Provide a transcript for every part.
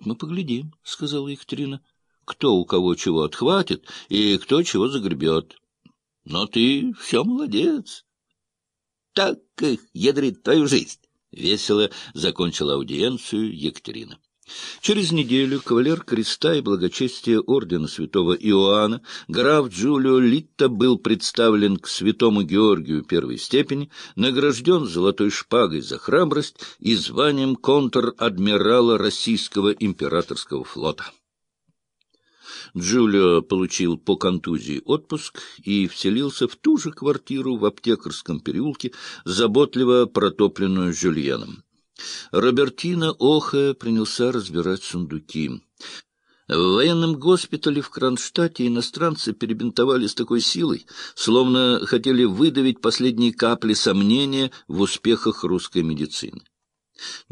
Вот мы поглядим, — сказала Екатерина, — кто у кого чего отхватит и кто чего загребет. Но ты все молодец. Так ядрит твою жизнь. Весело закончила аудиенцию Екатерина. Через неделю кавалер креста и благочестия ордена святого Иоанна, граф Джулио Литта, был представлен к святому Георгию первой степени, награжден золотой шпагой за храбрость и званием контр-адмирала Российского императорского флота. Джулио получил по контузии отпуск и вселился в ту же квартиру в аптекарском переулке, заботливо протопленную Жюльеном. Робертино, охая, принялся разбирать сундуки. В военном госпитале в Кронштадте иностранцы перебинтовали с такой силой, словно хотели выдавить последние капли сомнения в успехах русской медицины.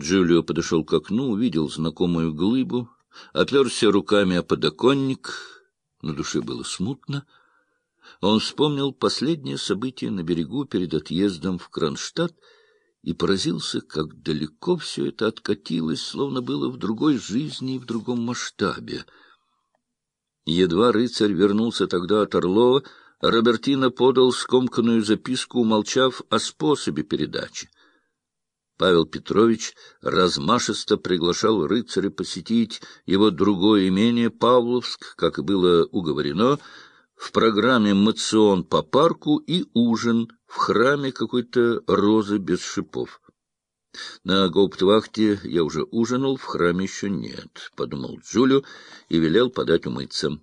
Джулио подошел к окну, увидел знакомую глыбу, оперся руками о подоконник. На душе было смутно. Он вспомнил последнее событие на берегу перед отъездом в Кронштадт и поразился, как далеко все это откатилось, словно было в другой жизни и в другом масштабе. Едва рыцарь вернулся тогда от Орлова, Робертино подал скомканную записку, умолчав о способе передачи. Павел Петрович размашисто приглашал рыцаря посетить его другое имение Павловск, как и было уговорено, в программе «Мацион по парку» и ужин в храме какой-то розы без шипов. На гауптвахте я уже ужинал, в храме еще нет, — подумал Джулио и велел подать умыться.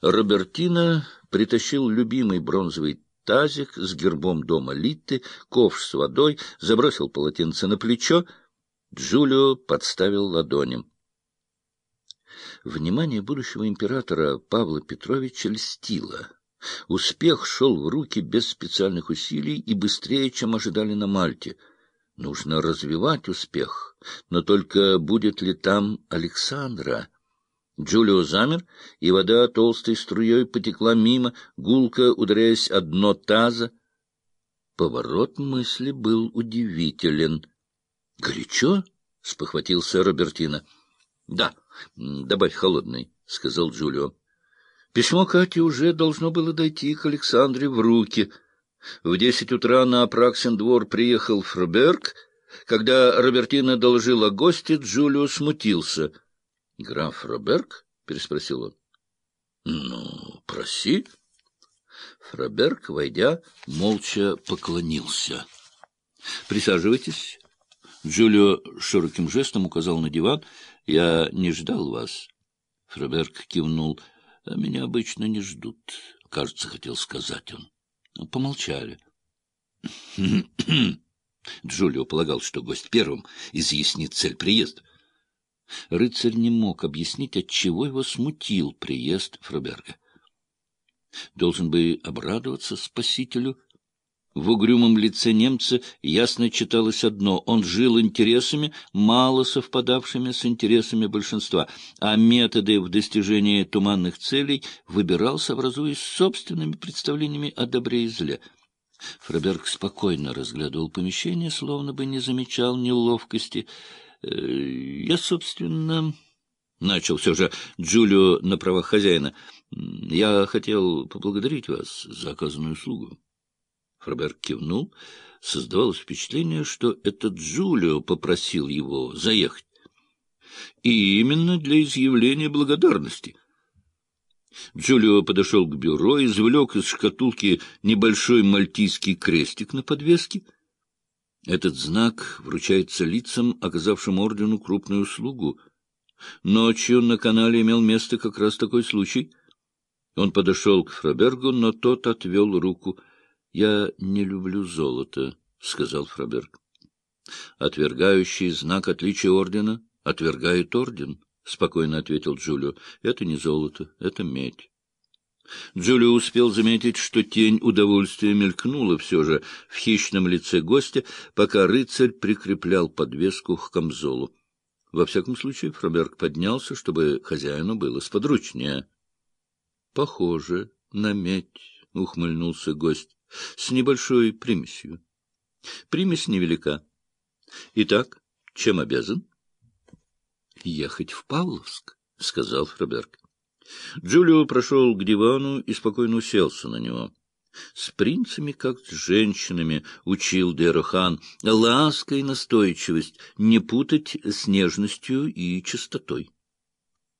Робертино притащил любимый бронзовый тазик с гербом дома Литты, ковш с водой, забросил полотенце на плечо. Джулио подставил ладони. Внимание будущего императора Павла Петровича льстило. Успех шел в руки без специальных усилий и быстрее, чем ожидали на Мальте. Нужно развивать успех, но только будет ли там Александра? Джулио замер, и вода толстой струей потекла мимо, гулко ударяясь о дно таза. Поворот мысли был удивителен. — Горячо? — спохватился Робертино. — Да, добавь холодный, — сказал Джулио. Письмо Кати уже должно было дойти к Александре в руки. В десять утра на Апраксин двор приехал Фруберг. Когда Робертино доложил о госте, Джулио смутился —— Граф Роберг? — переспросил он. — Ну, проси. Фроберг, войдя, молча поклонился. — Присаживайтесь. Джулио широким жестом указал на диван. — Я не ждал вас. Фроберг кивнул. — Меня обычно не ждут, — кажется, хотел сказать он. Помолчали. Джулио полагал, что гость первым изъяснит цель приезда. Рыцарь не мог объяснить, отчего его смутил приезд Фроберга. Должен бы обрадоваться спасителю. В угрюмом лице немца ясно читалось одно — он жил интересами, мало совпадавшими с интересами большинства, а методы в достижении туманных целей выбирал, сообразуясь собственными представлениями о добре и зле. Фроберг спокойно разглядывал помещение, словно бы не замечал неловкости — Э, я, собственно, начал все же Джулио на правах хозяина. Я хотел поблагодарить вас за оказанную услугу. Фроберг кивнул. Создавалось впечатление, что этот Джулио попросил его заехать. И именно для изъявления благодарности. Джулио подошел к бюро, извлек из шкатулки небольшой мальтийский крестик на подвеске — этот знак вручается лицам, оказавшим ордену крупную услугу. Ночью на канале имел место как раз такой случай. Он подошел к Фрабергу, но тот отвел руку. — Я не люблю золото, — сказал Фраберг. — Отвергающий знак отличия ордена отвергает орден, — спокойно ответил Джулио. — Это не золото, это медь. Джулио успел заметить, что тень удовольствия мелькнула все же в хищном лице гостя, пока рыцарь прикреплял подвеску к камзолу. Во всяком случае, Фроберг поднялся, чтобы хозяину было сподручнее. — Похоже на медь, — ухмыльнулся гость, — с небольшой примесью. Примесь невелика. Итак, чем обязан? — Ехать в Павловск, — сказал Фроберг. Джулио прошел к дивану и спокойно уселся на него. С принцами, как с женщинами, учил Дерохан, ласка и настойчивость не путать с нежностью и чистотой.